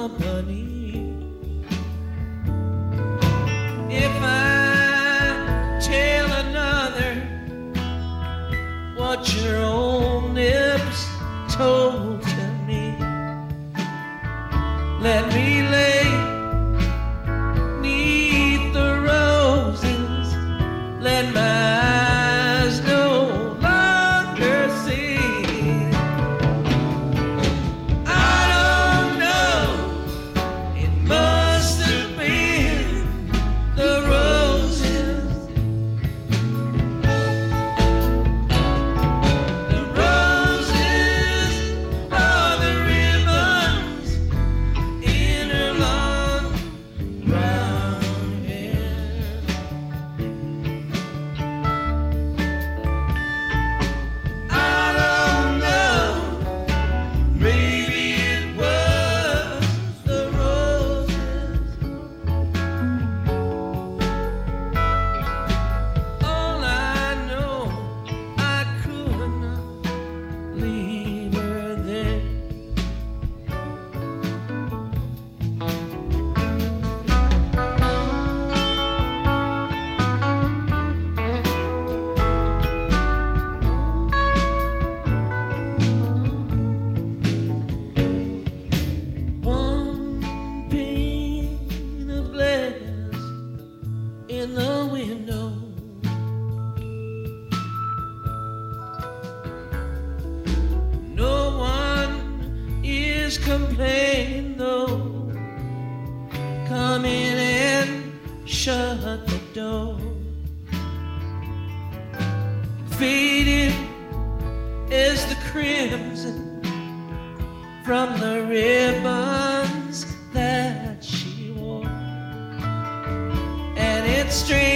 company. If I tell another what your own lips told to me, let me. is complaining though. Come in and shut the door. Faded is the crimson from the ribbons that she wore, and it's strange.